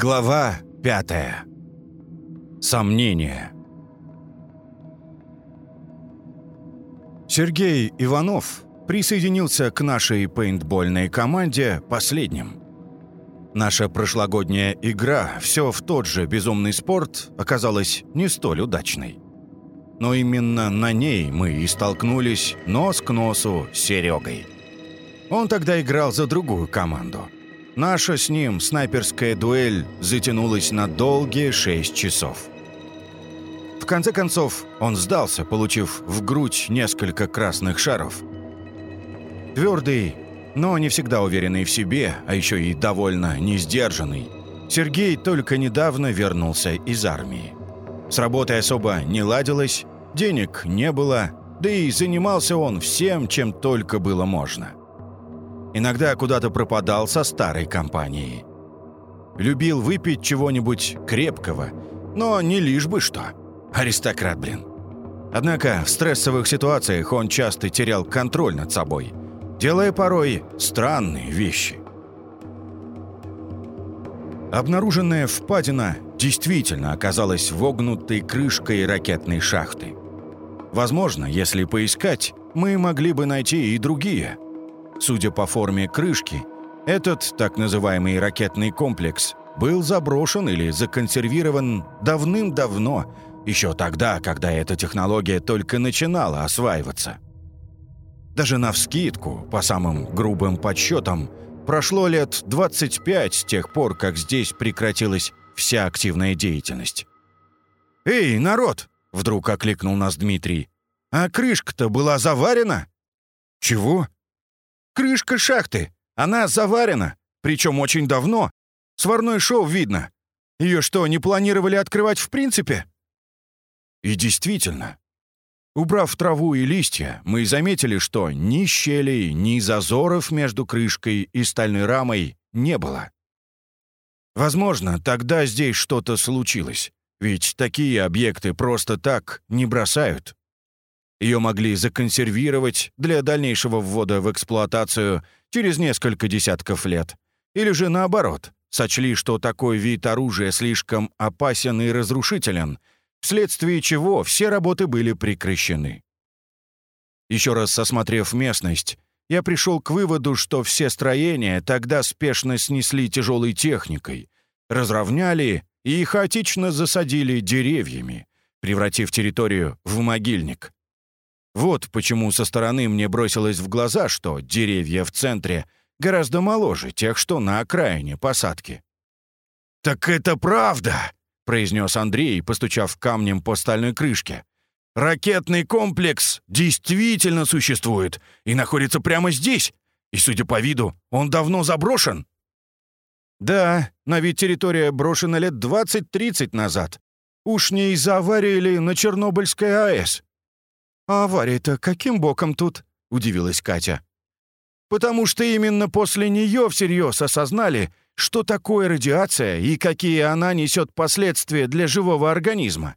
Глава пятая. Сомнения. Сергей Иванов присоединился к нашей пейнтбольной команде последним. Наша прошлогодняя игра «Все в тот же безумный спорт» оказалась не столь удачной. Но именно на ней мы и столкнулись нос к носу с Серегой. Он тогда играл за другую команду – Наша с ним снайперская дуэль затянулась на долгие шесть часов. В конце концов, он сдался, получив в грудь несколько красных шаров. Твердый, но не всегда уверенный в себе, а еще и довольно несдержанный, Сергей только недавно вернулся из армии. С работой особо не ладилось, денег не было, да и занимался он всем, чем только было можно. Иногда куда-то пропадал со старой компанией. Любил выпить чего-нибудь крепкого, но не лишь бы что. Аристократ, блин. Однако в стрессовых ситуациях он часто терял контроль над собой, делая порой странные вещи. Обнаруженная впадина действительно оказалась вогнутой крышкой ракетной шахты. Возможно, если поискать, мы могли бы найти и другие – Судя по форме крышки, этот так называемый ракетный комплекс был заброшен или законсервирован давным-давно, еще тогда, когда эта технология только начинала осваиваться. Даже навскидку, по самым грубым подсчетам, прошло лет 25 с тех пор, как здесь прекратилась вся активная деятельность. «Эй, народ!» — вдруг окликнул нас Дмитрий. «А крышка-то была заварена?» «Чего?» Крышка шахты. Она заварена. Причем очень давно. Сварной шов видно. Ее что, не планировали открывать в принципе? И действительно. Убрав траву и листья, мы заметили, что ни щелей, ни зазоров между крышкой и стальной рамой не было. Возможно, тогда здесь что-то случилось, ведь такие объекты просто так не бросают. Ее могли законсервировать для дальнейшего ввода в эксплуатацию через несколько десятков лет. Или же наоборот, сочли, что такой вид оружия слишком опасен и разрушителен, вследствие чего все работы были прекращены. Еще раз осмотрев местность, я пришел к выводу, что все строения тогда спешно снесли тяжелой техникой, разровняли и хаотично засадили деревьями, превратив территорию в могильник. Вот почему со стороны мне бросилось в глаза, что деревья в центре гораздо моложе тех, что на окраине посадки. «Так это правда!» — произнес Андрей, постучав камнем по стальной крышке. «Ракетный комплекс действительно существует и находится прямо здесь, и, судя по виду, он давно заброшен». «Да, но ведь территория брошена лет 20-30 назад. Уж не из-за аварии ли на Чернобыльской АЭС?» «А авария-то каким боком тут?» — удивилась Катя. «Потому что именно после нее всерьез осознали, что такое радиация и какие она несет последствия для живого организма.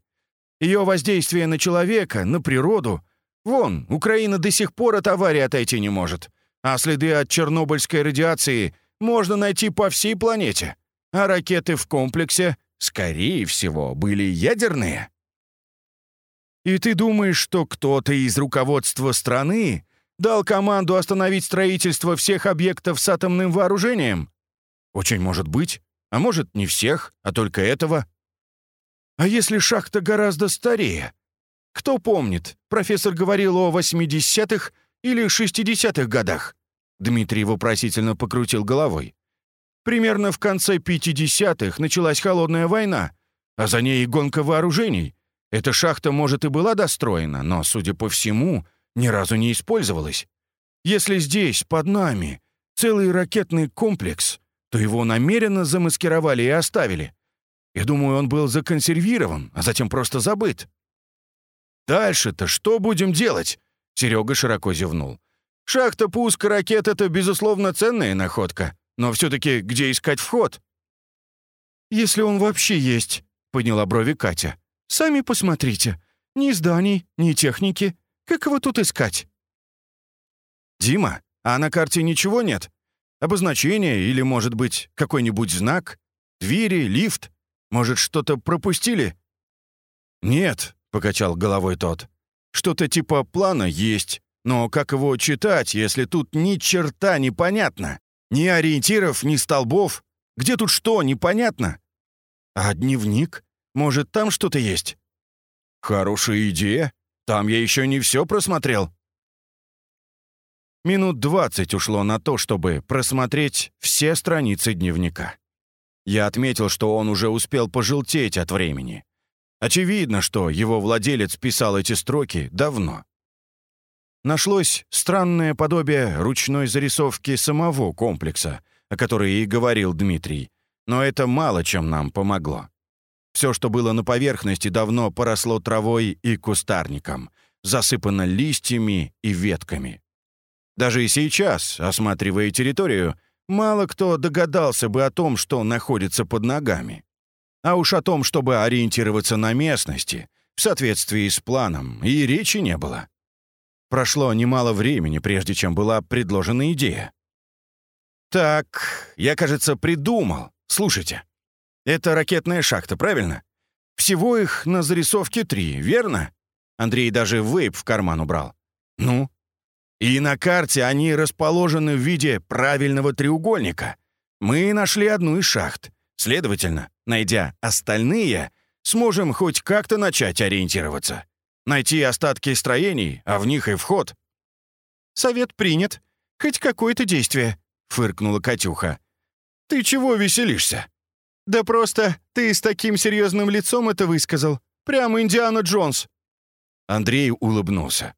Ее воздействие на человека, на природу. Вон, Украина до сих пор от аварии отойти не может. А следы от чернобыльской радиации можно найти по всей планете. А ракеты в комплексе, скорее всего, были ядерные. И ты думаешь, что кто-то из руководства страны дал команду остановить строительство всех объектов с атомным вооружением? Очень может быть. А может, не всех, а только этого. А если шахта гораздо старее? Кто помнит, профессор говорил о 80-х или 60-х годах? Дмитрий вопросительно покрутил головой. Примерно в конце 50-х началась холодная война, а за ней и гонка вооружений — эта шахта, может, и была достроена, но, судя по всему, ни разу не использовалась. Если здесь, под нами, целый ракетный комплекс, то его намеренно замаскировали и оставили. Я думаю, он был законсервирован, а затем просто забыт. «Дальше-то что будем делать?» Серега широко зевнул. «Шахта пуска ракет — это, безусловно, ценная находка, но все-таки где искать вход?» «Если он вообще есть», — подняла брови Катя. Сами посмотрите. Ни зданий, ни техники. Как его тут искать?» «Дима, а на карте ничего нет? Обозначение или, может быть, какой-нибудь знак? Двери, лифт? Может, что-то пропустили?» «Нет», — покачал головой тот. «Что-то типа плана есть, но как его читать, если тут ни черта непонятно? Ни ориентиров, ни столбов. Где тут что, непонятно? А дневник? Может, там что-то есть?» «Хорошая идея. Там я еще не все просмотрел». Минут двадцать ушло на то, чтобы просмотреть все страницы дневника. Я отметил, что он уже успел пожелтеть от времени. Очевидно, что его владелец писал эти строки давно. Нашлось странное подобие ручной зарисовки самого комплекса, о которой и говорил Дмитрий, но это мало чем нам помогло. Все, что было на поверхности, давно поросло травой и кустарником, засыпано листьями и ветками. Даже и сейчас, осматривая территорию, мало кто догадался бы о том, что находится под ногами. А уж о том, чтобы ориентироваться на местности, в соответствии с планом, и речи не было. Прошло немало времени, прежде чем была предложена идея. «Так, я, кажется, придумал. Слушайте. Это ракетная шахта, правильно? Всего их на зарисовке три, верно?» Андрей даже вейп в карман убрал. «Ну, и на карте они расположены в виде правильного треугольника. Мы нашли одну из шахт. Следовательно, найдя остальные, сможем хоть как-то начать ориентироваться. Найти остатки строений, а в них и вход. «Совет принят. Хоть какое-то действие», — фыркнула Катюха. «Ты чего веселишься?» «Да просто ты с таким серьезным лицом это высказал. Прямо Индиана Джонс». Андрей улыбнулся.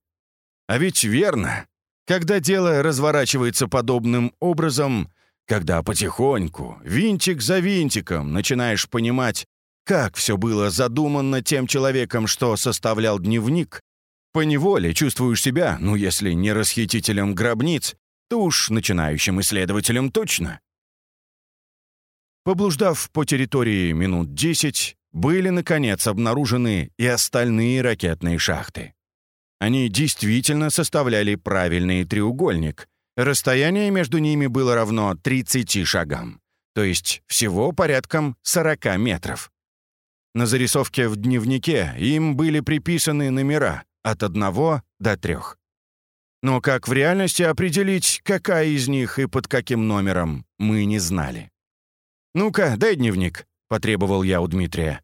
«А ведь верно. Когда дело разворачивается подобным образом, когда потихоньку, винтик за винтиком, начинаешь понимать, как все было задумано тем человеком, что составлял дневник, поневоле чувствуешь себя, ну, если не расхитителем гробниц, то уж начинающим исследователем точно. Поблуждав по территории минут десять, были, наконец, обнаружены и остальные ракетные шахты. Они действительно составляли правильный треугольник. Расстояние между ними было равно 30 шагам, то есть всего порядком 40 метров. На зарисовке в дневнике им были приписаны номера от одного до трех. Но как в реальности определить, какая из них и под каким номером, мы не знали. «Ну-ка, дай дневник», — потребовал я у Дмитрия.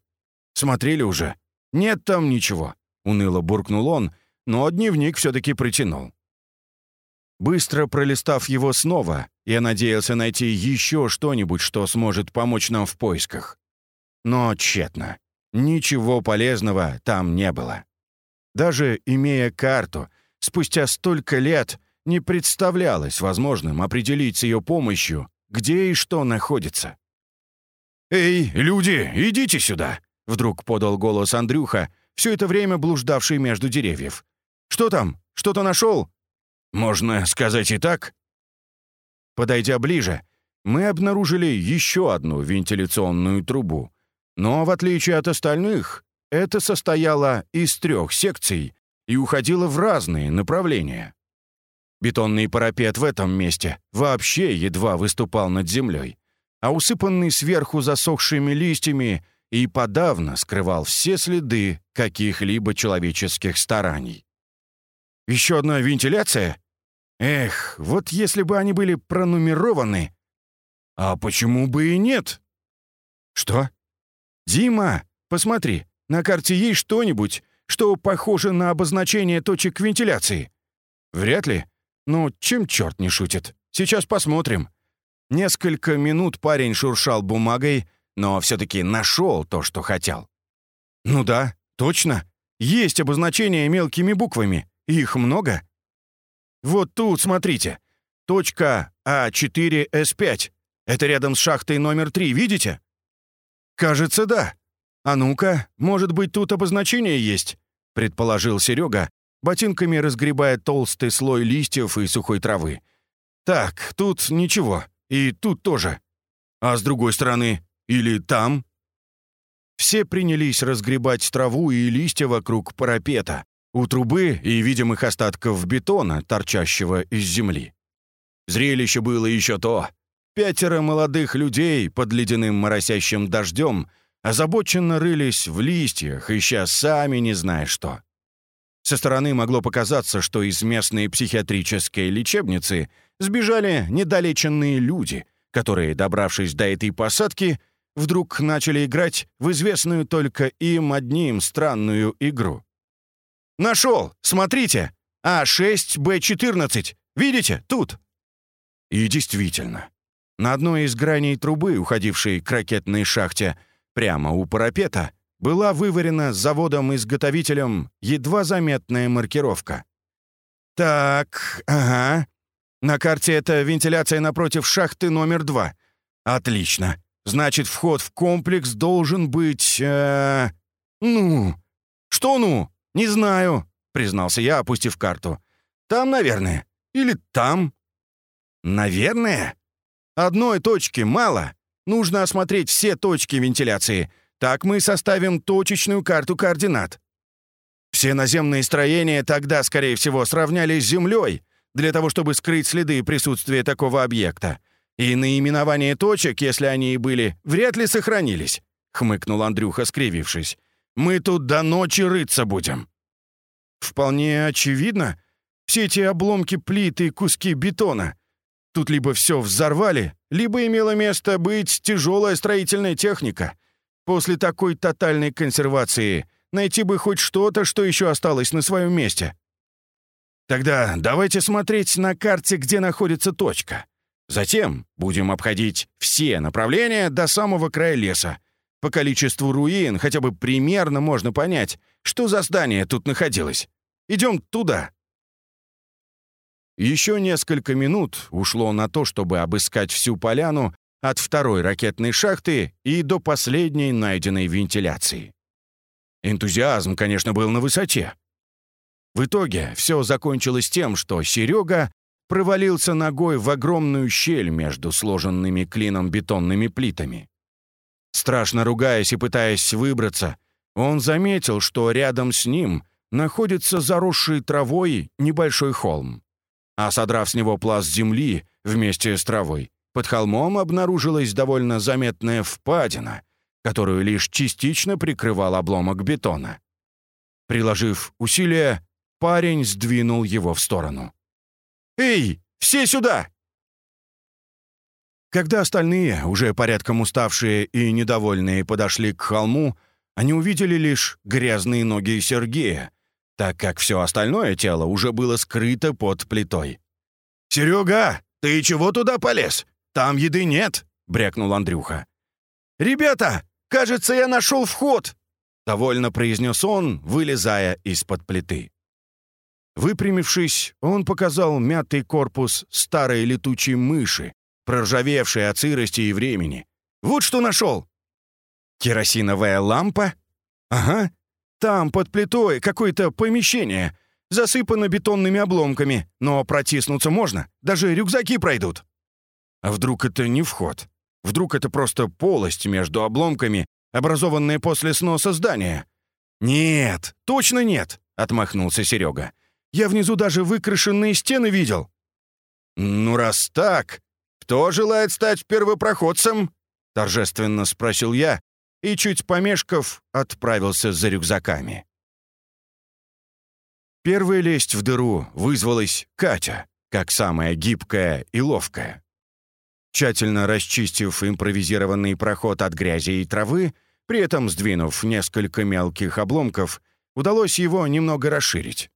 «Смотрели уже?» «Нет там ничего», — уныло буркнул он но дневник все-таки протянул. Быстро пролистав его снова, я надеялся найти еще что-нибудь, что сможет помочь нам в поисках. Но тщетно. Ничего полезного там не было. Даже имея карту, спустя столько лет не представлялось возможным определить с ее помощью, где и что находится. «Эй, люди, идите сюда!» — вдруг подал голос Андрюха, все это время блуждавший между деревьев. Что там? Что-то нашел?» «Можно сказать и так». Подойдя ближе, мы обнаружили еще одну вентиляционную трубу. Но, в отличие от остальных, это состояло из трех секций и уходило в разные направления. Бетонный парапет в этом месте вообще едва выступал над землей, а усыпанный сверху засохшими листьями и подавно скрывал все следы каких-либо человеческих стараний. Еще одна вентиляция? Эх, вот если бы они были пронумерованы. А почему бы и нет? Что? Дима, посмотри, на карте есть что-нибудь, что похоже на обозначение точек вентиляции? Вряд ли. Ну, чем черт не шутит? Сейчас посмотрим. Несколько минут парень шуршал бумагой, но все-таки нашел то, что хотел. Ну да, точно. Есть обозначение мелкими буквами. Их много? Вот тут, смотрите. Точка А4С5. Это рядом с шахтой номер 3, видите? Кажется, да. А ну-ка, может быть, тут обозначение есть? Предположил Серега, ботинками разгребая толстый слой листьев и сухой травы. Так, тут ничего. И тут тоже. А с другой стороны? Или там? Все принялись разгребать траву и листья вокруг парапета, у трубы и видимых остатков бетона, торчащего из земли. Зрелище было еще то. Пятеро молодых людей под ледяным моросящим дождем озабоченно рылись в листьях, ища сами не зная что. Со стороны могло показаться, что из местной психиатрической лечебницы сбежали недолеченные люди, которые, добравшись до этой посадки, вдруг начали играть в известную только им одним странную игру. «Нашел! Смотрите! А6Б14! Видите? Тут!» И действительно, на одной из граней трубы, уходившей к ракетной шахте, прямо у парапета, была выварена заводом-изготовителем едва заметная маркировка. «Так, ага. На карте это вентиляция напротив шахты номер два. Отлично. Значит, вход в комплекс должен быть... Э, ну... Что ну? Не знаю», — признался я, опустив карту. «Там, наверное. Или там». «Наверное?» Одной точки мало. Нужно осмотреть все точки вентиляции. Так мы составим точечную карту координат. Все наземные строения тогда, скорее всего, сравнялись с Землей, для того, чтобы скрыть следы присутствия такого объекта. И наименование точек, если они и были, вряд ли сохранились», — хмыкнул Андрюха, скривившись. «Мы тут до ночи рыться будем». «Вполне очевидно. Все эти обломки плит и куски бетона. Тут либо все взорвали, либо имела место быть тяжелая строительная техника. После такой тотальной консервации найти бы хоть что-то, что еще осталось на своем месте. Тогда давайте смотреть на карте, где находится точка. Затем будем обходить все направления до самого края леса. По количеству руин хотя бы примерно можно понять, что за здание тут находилось. Идем туда. Еще несколько минут ушло на то, чтобы обыскать всю поляну от второй ракетной шахты и до последней найденной вентиляции. Энтузиазм, конечно, был на высоте. В итоге все закончилось тем, что Серега провалился ногой в огромную щель между сложенными клином бетонными плитами. Страшно ругаясь и пытаясь выбраться, он заметил, что рядом с ним находится заросший травой небольшой холм а содрав с него пласт земли вместе с травой, под холмом обнаружилась довольно заметная впадина, которую лишь частично прикрывал обломок бетона. Приложив усилия, парень сдвинул его в сторону. «Эй, все сюда!» Когда остальные, уже порядком уставшие и недовольные, подошли к холму, они увидели лишь грязные ноги Сергея, так как все остальное тело уже было скрыто под плитой. «Серега, ты чего туда полез? Там еды нет!» — брякнул Андрюха. «Ребята, кажется, я нашел вход!» — довольно произнес он, вылезая из-под плиты. Выпрямившись, он показал мятый корпус старой летучей мыши, проржавевшей от сырости и времени. «Вот что нашел!» «Керосиновая лампа?» «Ага, там, под плитой, какое-то помещение. Засыпано бетонными обломками, но протиснуться можно. Даже рюкзаки пройдут. А вдруг это не вход? Вдруг это просто полость между обломками, образованная после сноса здания? «Нет, точно нет», — отмахнулся Серега. «Я внизу даже выкрашенные стены видел». «Ну, раз так, кто желает стать первопроходцем?» — торжественно спросил я, и, чуть помешков, отправился за рюкзаками. Первая лезть в дыру вызвалась Катя, как самая гибкая и ловкая. Тщательно расчистив импровизированный проход от грязи и травы, при этом сдвинув несколько мелких обломков, удалось его немного расширить.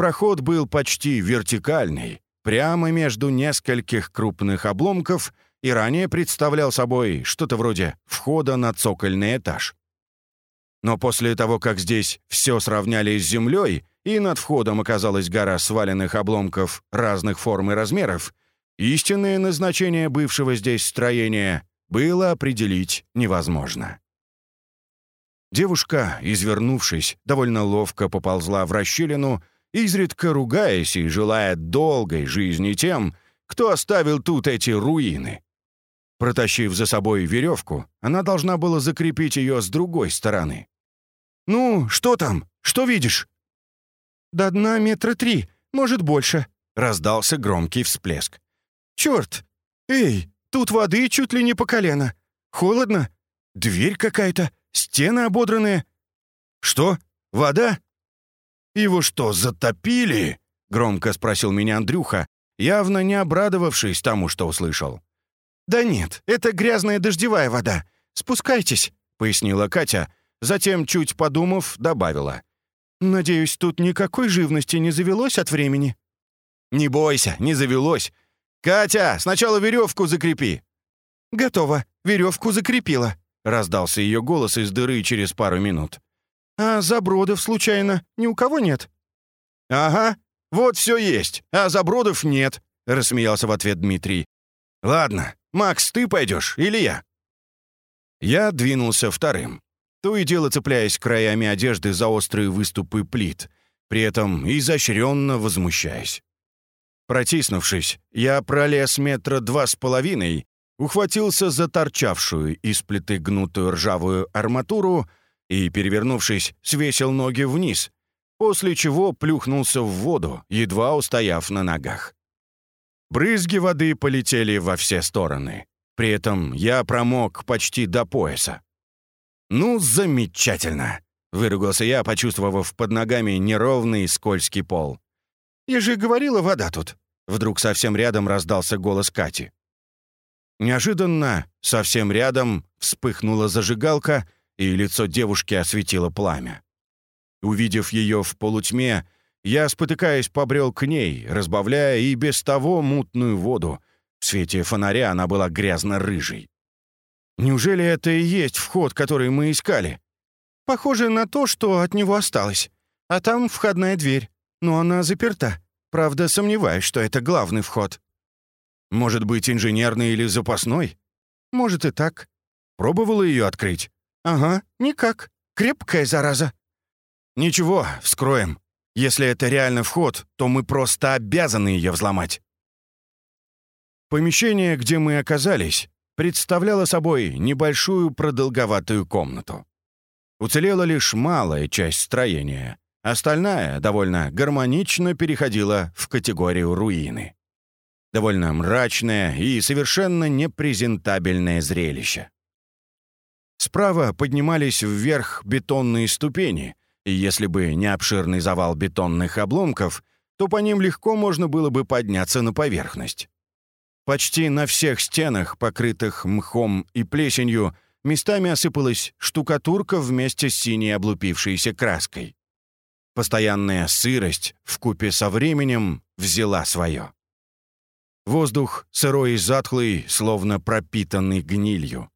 Проход был почти вертикальный, прямо между нескольких крупных обломков — и ранее представлял собой что-то вроде входа на цокольный этаж. Но после того, как здесь все сравняли с землей, и над входом оказалась гора сваленных обломков разных форм и размеров, истинное назначение бывшего здесь строения было определить невозможно. Девушка, извернувшись, довольно ловко поползла в расщелину, изредка ругаясь и желая долгой жизни тем, кто оставил тут эти руины. Протащив за собой веревку, она должна была закрепить ее с другой стороны. «Ну, что там? Что видишь?» «До дна метра три, может, больше», — раздался громкий всплеск. «Черт! Эй, Тут воды чуть ли не по колено. Холодно. Дверь какая-то, стены ободранные. Что? Вода? Его что, затопили? Громко спросил меня Андрюха, явно не обрадовавшись тому, что услышал. «Да нет, это грязная дождевая вода. Спускайтесь», — пояснила Катя, затем, чуть подумав, добавила. «Надеюсь, тут никакой живности не завелось от времени?» «Не бойся, не завелось. Катя, сначала веревку закрепи». «Готово, веревку закрепила», — раздался ее голос из дыры через пару минут. «А забродов, случайно, ни у кого нет?» «Ага, вот все есть, а забродов нет», — рассмеялся в ответ Дмитрий. «Ладно, Макс, ты пойдешь или я?» Я двинулся вторым, то и дело цепляясь краями одежды за острые выступы плит, при этом изощренно возмущаясь. Протиснувшись, я пролез метра два с половиной, ухватился за торчавшую из плиты гнутую ржавую арматуру и, перевернувшись, свесил ноги вниз, после чего плюхнулся в воду, едва устояв на ногах. Брызги воды полетели во все стороны. При этом я промок почти до пояса. «Ну, замечательно!» — выругался я, почувствовав под ногами неровный скользкий пол. «Я же говорила, вода тут!» Вдруг совсем рядом раздался голос Кати. Неожиданно, совсем рядом, вспыхнула зажигалка, и лицо девушки осветило пламя. Увидев ее в полутьме, я, спотыкаясь, побрел к ней, разбавляя и без того мутную воду. В свете фонаря она была грязно-рыжей. «Неужели это и есть вход, который мы искали?» «Похоже на то, что от него осталось. А там входная дверь, но она заперта. Правда, сомневаюсь, что это главный вход». «Может быть, инженерный или запасной?» «Может и так». «Пробовала ее открыть?» «Ага, никак. Крепкая зараза». «Ничего, вскроем. Если это реально вход, то мы просто обязаны ее взломать». Помещение, где мы оказались, представляло собой небольшую продолговатую комнату. Уцелела лишь малая часть строения, остальная довольно гармонично переходила в категорию руины. Довольно мрачное и совершенно непрезентабельное зрелище. Справа поднимались вверх бетонные ступени, и если бы не обширный завал бетонных обломков, то по ним легко можно было бы подняться на поверхность. Почти на всех стенах, покрытых мхом и плесенью, местами осыпалась штукатурка вместе с синей облупившейся краской. Постоянная сырость вкупе со временем взяла свое. Воздух сырой и затхлый, словно пропитанный гнилью.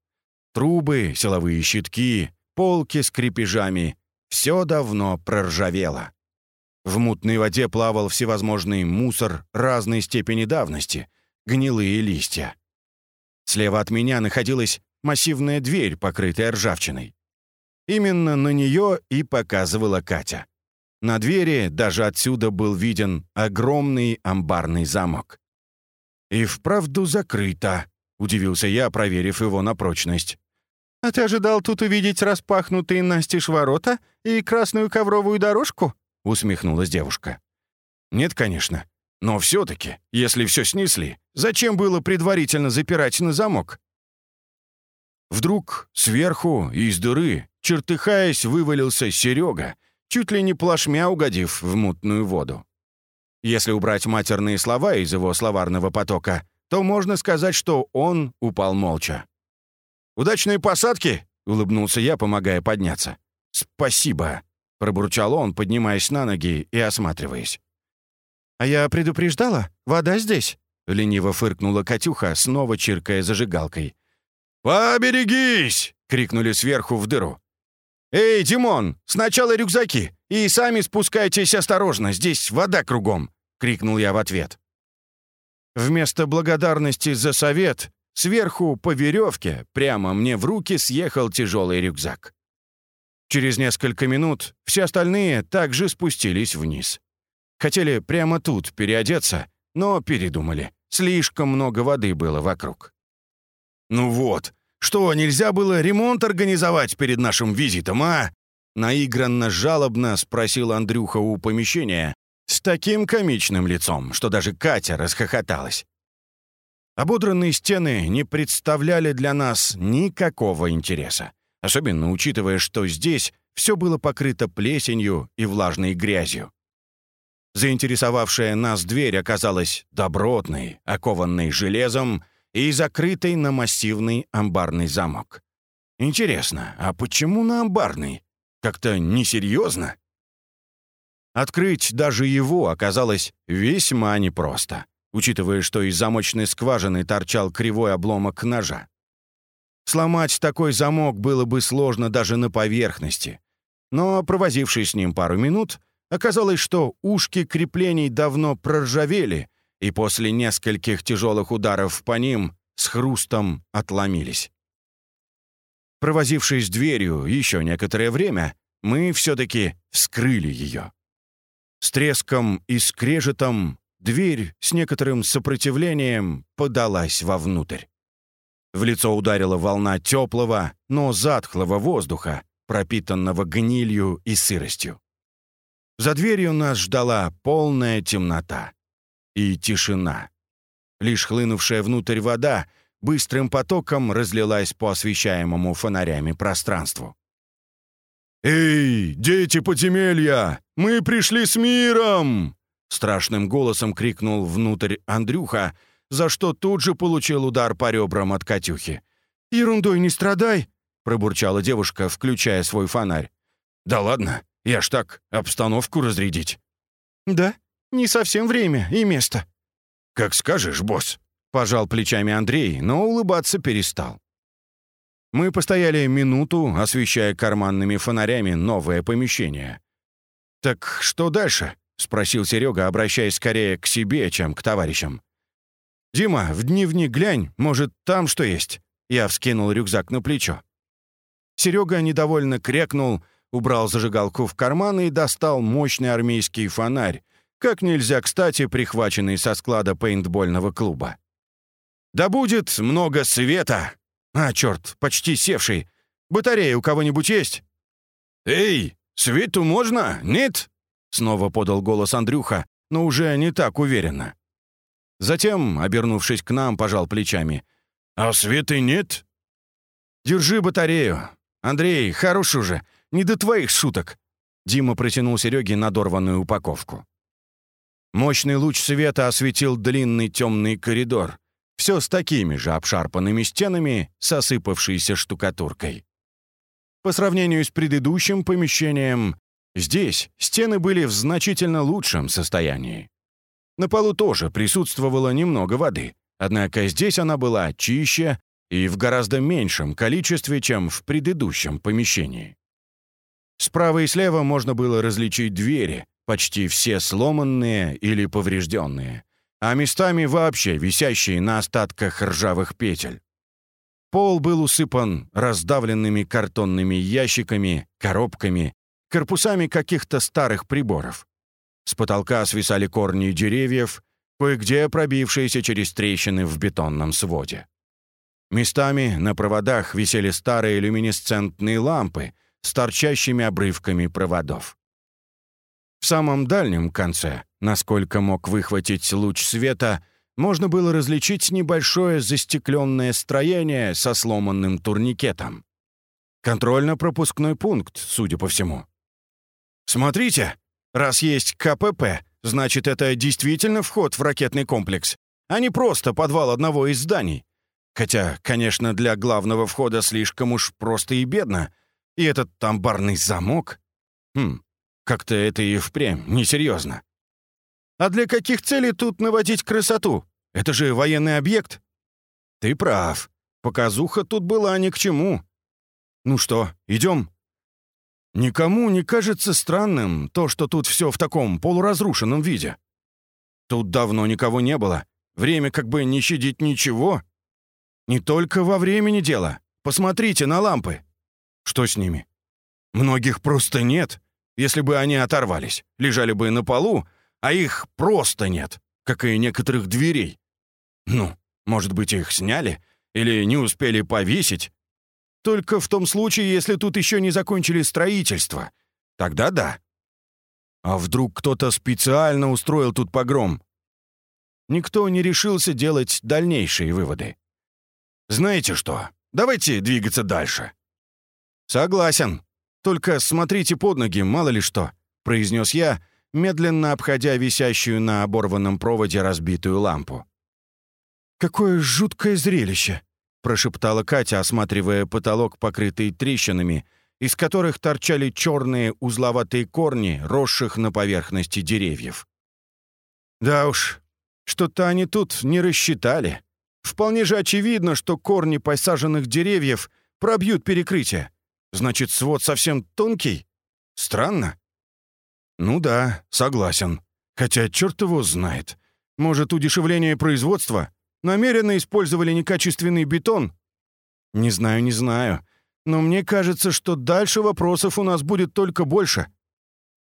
Трубы, силовые щитки, полки с крепежами все давно проржавело. В мутной воде плавал всевозможный мусор разной степени давности, гнилые листья. Слева от меня находилась массивная дверь, покрытая ржавчиной. Именно на нее и показывала Катя. На двери даже отсюда был виден огромный амбарный замок. «И вправду закрыто», — удивился я, проверив его на прочность. «А ты ожидал тут увидеть распахнутые настежь ворота и красную ковровую дорожку?» — усмехнулась девушка. «Нет, конечно. Но все-таки, если все снесли, зачем было предварительно запирать на замок?» Вдруг сверху, из дыры, чертыхаясь, вывалился Серега, чуть ли не плашмя угодив в мутную воду. Если убрать матерные слова из его словарного потока, то можно сказать, что он упал молча. «Удачные посадки!» — улыбнулся я, помогая подняться. «Спасибо!» — пробурчал он, поднимаясь на ноги и осматриваясь. «А я предупреждала? Вода здесь!» — лениво фыркнула Катюха, снова чиркая зажигалкой. «Поберегись!» — крикнули сверху в дыру. «Эй, Димон, сначала рюкзаки, и сами спускайтесь осторожно, здесь вода кругом!» — крикнул я в ответ. Вместо благодарности за совет Сверху по веревке прямо мне в руки съехал тяжелый рюкзак. Через несколько минут все остальные также спустились вниз. Хотели прямо тут переодеться, но передумали. Слишком много воды было вокруг. «Ну вот, что, нельзя было ремонт организовать перед нашим визитом, а?» Наигранно жалобно спросил Андрюха у помещения с таким комичным лицом, что даже Катя расхохоталась. Ободранные стены не представляли для нас никакого интереса, особенно учитывая, что здесь все было покрыто плесенью и влажной грязью. Заинтересовавшая нас дверь оказалась добротной, окованной железом и закрытой на массивный амбарный замок. Интересно, а почему на амбарный? Как-то несерьезно. Открыть даже его оказалось весьма непросто учитывая, что из замочной скважины торчал кривой обломок ножа. Сломать такой замок было бы сложно даже на поверхности. Но, провозившись с ним пару минут, оказалось, что ушки креплений давно проржавели, и после нескольких тяжелых ударов по ним с хрустом отломились. Провозившись дверью еще некоторое время, мы все-таки вскрыли ее. С треском и скрежетом Дверь с некоторым сопротивлением подалась вовнутрь. В лицо ударила волна теплого, но затхлого воздуха, пропитанного гнилью и сыростью. За дверью нас ждала полная темнота и тишина. Лишь хлынувшая внутрь вода быстрым потоком разлилась по освещаемому фонарями пространству. «Эй, дети подземелья! Мы пришли с миром!» Страшным голосом крикнул внутрь Андрюха, за что тут же получил удар по ребрам от Катюхи. «Ерундой не страдай!» — пробурчала девушка, включая свой фонарь. «Да ладно, я ж так, обстановку разрядить». «Да, не совсем время и место». «Как скажешь, босс», — пожал плечами Андрей, но улыбаться перестал. Мы постояли минуту, освещая карманными фонарями новое помещение. «Так что дальше?» — спросил Серега, обращаясь скорее к себе, чем к товарищам. «Дима, в дневник глянь, может, там что есть?» Я вскинул рюкзак на плечо. Серега недовольно крякнул, убрал зажигалку в карман и достал мощный армейский фонарь, как нельзя кстати прихваченный со склада пейнтбольного клуба. «Да будет много света!» «А, черт, почти севший. Батарея у кого-нибудь есть?» «Эй, свету можно? Нет?» Снова подал голос Андрюха, но уже не так уверенно. Затем, обернувшись к нам, пожал плечами. «А светы нет?» «Держи батарею. Андрей, хорош уже, не до твоих шуток». Дима протянул Сереге надорванную упаковку. Мощный луч света осветил длинный темный коридор. Все с такими же обшарпанными стенами, с осыпавшейся штукатуркой. По сравнению с предыдущим помещением, Здесь стены были в значительно лучшем состоянии. На полу тоже присутствовало немного воды, однако здесь она была чище и в гораздо меньшем количестве, чем в предыдущем помещении. Справа и слева можно было различить двери, почти все сломанные или поврежденные, а местами вообще висящие на остатках ржавых петель. Пол был усыпан раздавленными картонными ящиками, коробками корпусами каких-то старых приборов. С потолка свисали корни деревьев, кое-где пробившиеся через трещины в бетонном своде. Местами на проводах висели старые люминесцентные лампы с торчащими обрывками проводов. В самом дальнем конце, насколько мог выхватить луч света, можно было различить небольшое застекленное строение со сломанным турникетом. Контрольно-пропускной пункт, судя по всему. «Смотрите, раз есть КПП, значит, это действительно вход в ракетный комплекс, а не просто подвал одного из зданий. Хотя, конечно, для главного входа слишком уж просто и бедно. И этот амбарный замок? Хм, как-то это и впрямь несерьезно. А для каких целей тут наводить красоту? Это же военный объект. Ты прав. Показуха тут была ни к чему. Ну что, идем? Никому не кажется странным то, что тут все в таком полуразрушенном виде. Тут давно никого не было. Время как бы не щадить ничего. Не только во времени дело. Посмотрите на лампы. Что с ними? Многих просто нет. Если бы они оторвались, лежали бы на полу, а их просто нет, как и некоторых дверей. Ну, может быть, их сняли или не успели повесить, только в том случае, если тут еще не закончили строительство. Тогда да. А вдруг кто-то специально устроил тут погром? никто не решился делать дальнейшие выводы. «Знаете что? Давайте двигаться дальше». «Согласен. Только смотрите под ноги, мало ли что», — произнес я, медленно обходя висящую на оборванном проводе разбитую лампу. «Какое жуткое зрелище!» — прошептала Катя, осматривая потолок, покрытый трещинами, из которых торчали черные узловатые корни, росших на поверхности деревьев. «Да уж, что-то они тут не рассчитали. Вполне же очевидно, что корни посаженных деревьев пробьют перекрытие. Значит, свод совсем тонкий? Странно. Ну да, согласен. Хотя черт его знает. Может, удешевление производства? Намеренно использовали некачественный бетон? Не знаю, не знаю. Но мне кажется, что дальше вопросов у нас будет только больше.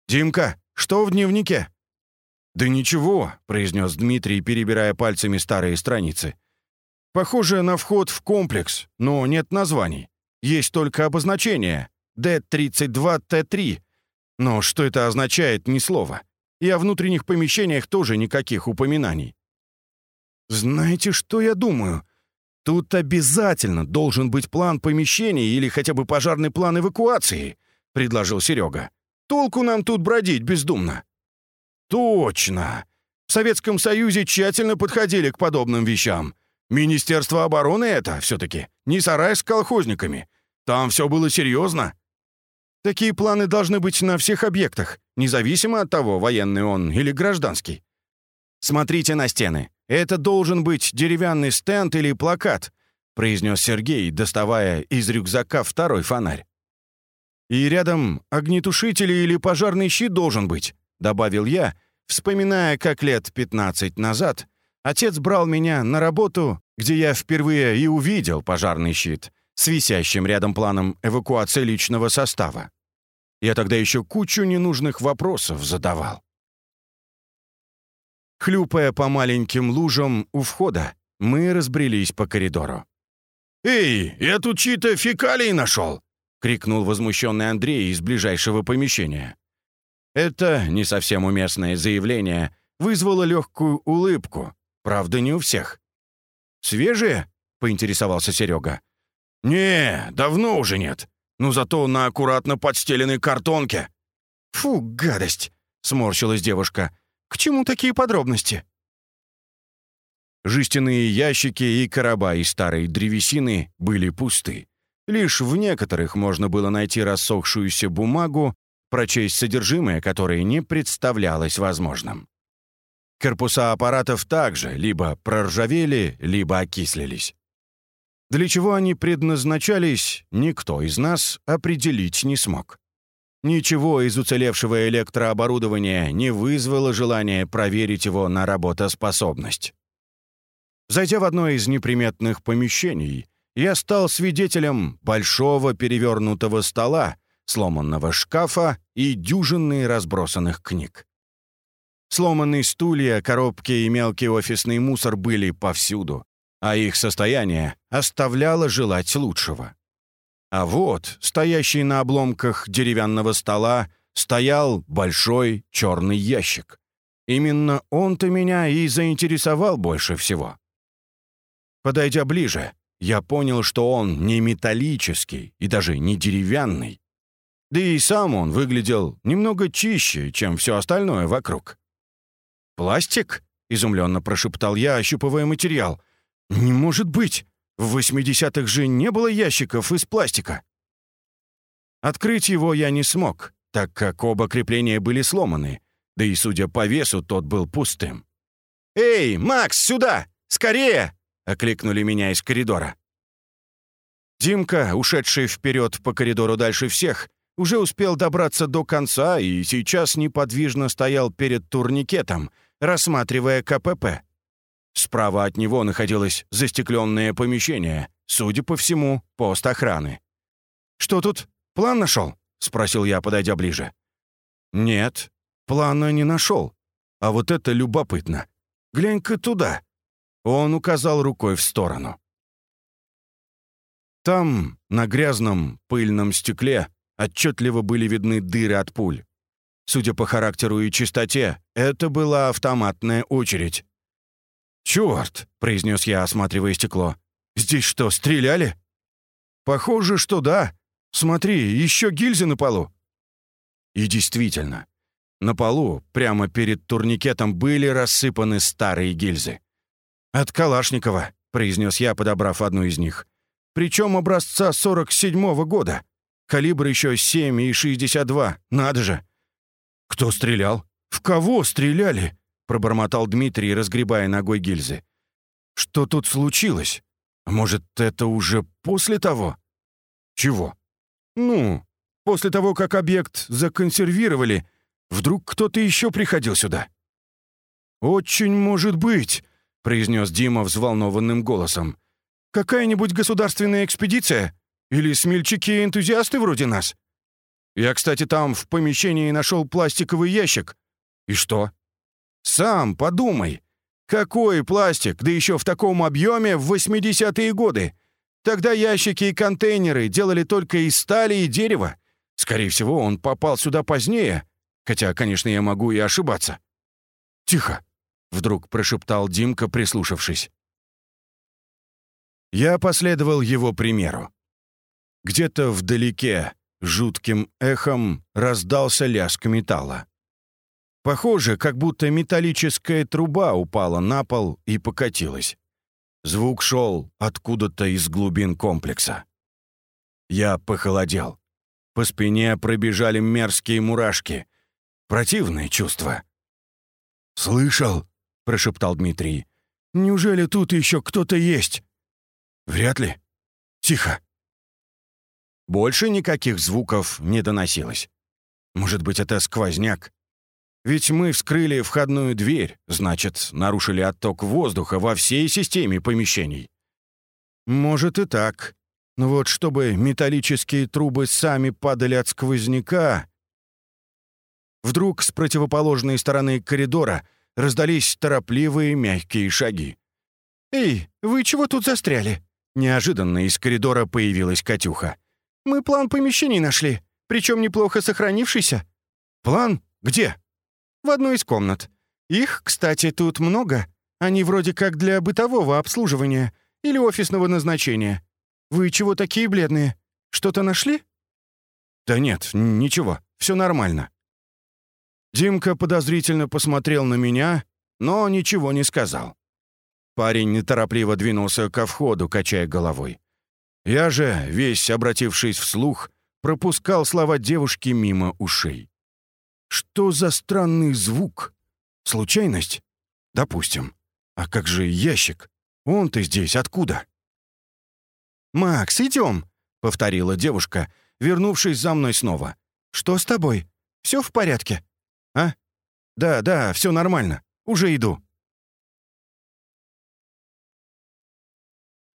«Димка, что в дневнике?» «Да ничего», — произнес Дмитрий, перебирая пальцами старые страницы. «Похоже на вход в комплекс, но нет названий. Есть только обозначение D32T3. Но что это означает, ни слова. И о внутренних помещениях тоже никаких упоминаний. Знаете, что я думаю? Тут обязательно должен быть план помещений или хотя бы пожарный план эвакуации, предложил Серега. Толку нам тут бродить бездумно. Точно. В Советском Союзе тщательно подходили к подобным вещам. Министерство обороны это все-таки, не сарай с колхозниками. Там все было серьезно. Такие планы должны быть на всех объектах, независимо от того, военный он или гражданский. Смотрите на стены. Это должен быть деревянный стенд или плакат, произнес Сергей, доставая из рюкзака второй фонарь. И рядом огнетушитель или пожарный щит должен быть, добавил я, вспоминая, как лет 15 назад отец брал меня на работу, где я впервые и увидел пожарный щит с висящим рядом планом эвакуации личного состава. Я тогда еще кучу ненужных вопросов задавал. Хлюпая по маленьким лужам у входа, мы разбрелись по коридору. «Эй, я тут чьи-то фекалии нашел!» — крикнул возмущенный Андрей из ближайшего помещения. Это не совсем уместное заявление вызвало легкую улыбку, правда, не у всех. «Свежие?» — поинтересовался Серега. «Не, давно уже нет. Ну зато на аккуратно подстеленной картонке». «Фу, гадость!» — сморщилась девушка. «К чему такие подробности?» Жестяные ящики и короба из старой древесины были пусты. Лишь в некоторых можно было найти рассохшуюся бумагу, прочесть содержимое которой не представлялось возможным. Корпуса аппаратов также либо проржавели, либо окислились. Для чего они предназначались, никто из нас определить не смог. Ничего из уцелевшего электрооборудования не вызвало желания проверить его на работоспособность. Зайдя в одно из неприметных помещений, я стал свидетелем большого перевернутого стола, сломанного шкафа и дюжины разбросанных книг. Сломанные стулья, коробки и мелкий офисный мусор были повсюду а их состояние оставляло желать лучшего. А вот, стоящий на обломках деревянного стола, стоял большой черный ящик. Именно он-то меня и заинтересовал больше всего. Подойдя ближе, я понял, что он не металлический и даже не деревянный. Да и сам он выглядел немного чище, чем все остальное вокруг. «Пластик?» — изумленно прошептал я, ощупывая материал — «Не может быть! В 80-х же не было ящиков из пластика!» Открыть его я не смог, так как оба крепления были сломаны, да и, судя по весу, тот был пустым. «Эй, Макс, сюда! Скорее!» — окликнули меня из коридора. Димка, ушедший вперед по коридору дальше всех, уже успел добраться до конца и сейчас неподвижно стоял перед турникетом, рассматривая КПП. Справа от него находилось застекленное помещение, судя по всему, пост охраны. «Что тут? План нашел?» — спросил я, подойдя ближе. «Нет, плана не нашел. А вот это любопытно. Глянь-ка туда». Он указал рукой в сторону. Там, на грязном, пыльном стекле, отчетливо были видны дыры от пуль. Судя по характеру и чистоте, это была автоматная очередь. «Чёрт!» — произнес я, осматривая стекло. «Здесь что, стреляли?» «Похоже, что да. Смотри, еще гильзы на полу». И действительно, на полу, прямо перед турникетом, были рассыпаны старые гильзы. «От Калашникова», — произнес я, подобрав одну из них. «Причем образца 47-го года. Калибр еще 7,62. Надо же!» «Кто стрелял? В кого стреляли?» — пробормотал Дмитрий, разгребая ногой гильзы. «Что тут случилось? Может, это уже после того?» «Чего?» «Ну, после того, как объект законсервировали, вдруг кто-то еще приходил сюда?» «Очень может быть», — произнес Дима взволнованным голосом. «Какая-нибудь государственная экспедиция? Или смельчаки-энтузиасты вроде нас? Я, кстати, там в помещении нашел пластиковый ящик. И что? Сам подумай. Какой пластик, да еще в таком объеме в 80-е годы? Тогда ящики и контейнеры делали только из стали и дерева. Скорее всего, он попал сюда позднее. Хотя, конечно, я могу и ошибаться. «Тихо!» — вдруг прошептал Димка, прислушавшись. Я последовал его примеру. Где-то вдалеке, жутким эхом, раздался лязг металла. Похоже, как будто металлическая труба упала на пол и покатилась. Звук шел откуда-то из глубин комплекса. Я похолодел. По спине пробежали мерзкие мурашки. Противное чувство. «Слышал?» — прошептал Дмитрий. «Неужели тут еще кто-то есть?» «Вряд ли. Тихо». Больше никаких звуков не доносилось. Может быть, это сквозняк? Ведь мы вскрыли входную дверь, значит, нарушили отток воздуха во всей системе помещений. Может и так. Но вот чтобы металлические трубы сами падали от сквозняка... Вдруг с противоположной стороны коридора раздались торопливые мягкие шаги. «Эй, вы чего тут застряли?» Неожиданно из коридора появилась Катюха. «Мы план помещений нашли, причем неплохо сохранившийся». «План? Где?» В одной из комнат. Их, кстати, тут много. Они вроде как для бытового обслуживания или офисного назначения. Вы чего такие бледные? Что-то нашли?» «Да нет, ничего, все нормально». Димка подозрительно посмотрел на меня, но ничего не сказал. Парень неторопливо двинулся ко входу, качая головой. Я же, весь обратившись вслух, пропускал слова девушки мимо ушей. Что за странный звук? Случайность? Допустим. А как же ящик? Он-то здесь откуда? «Макс, идем!» — повторила девушка, вернувшись за мной снова. «Что с тобой? Все в порядке?» «А? Да, да, все нормально. Уже иду».